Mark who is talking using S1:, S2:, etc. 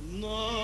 S1: Но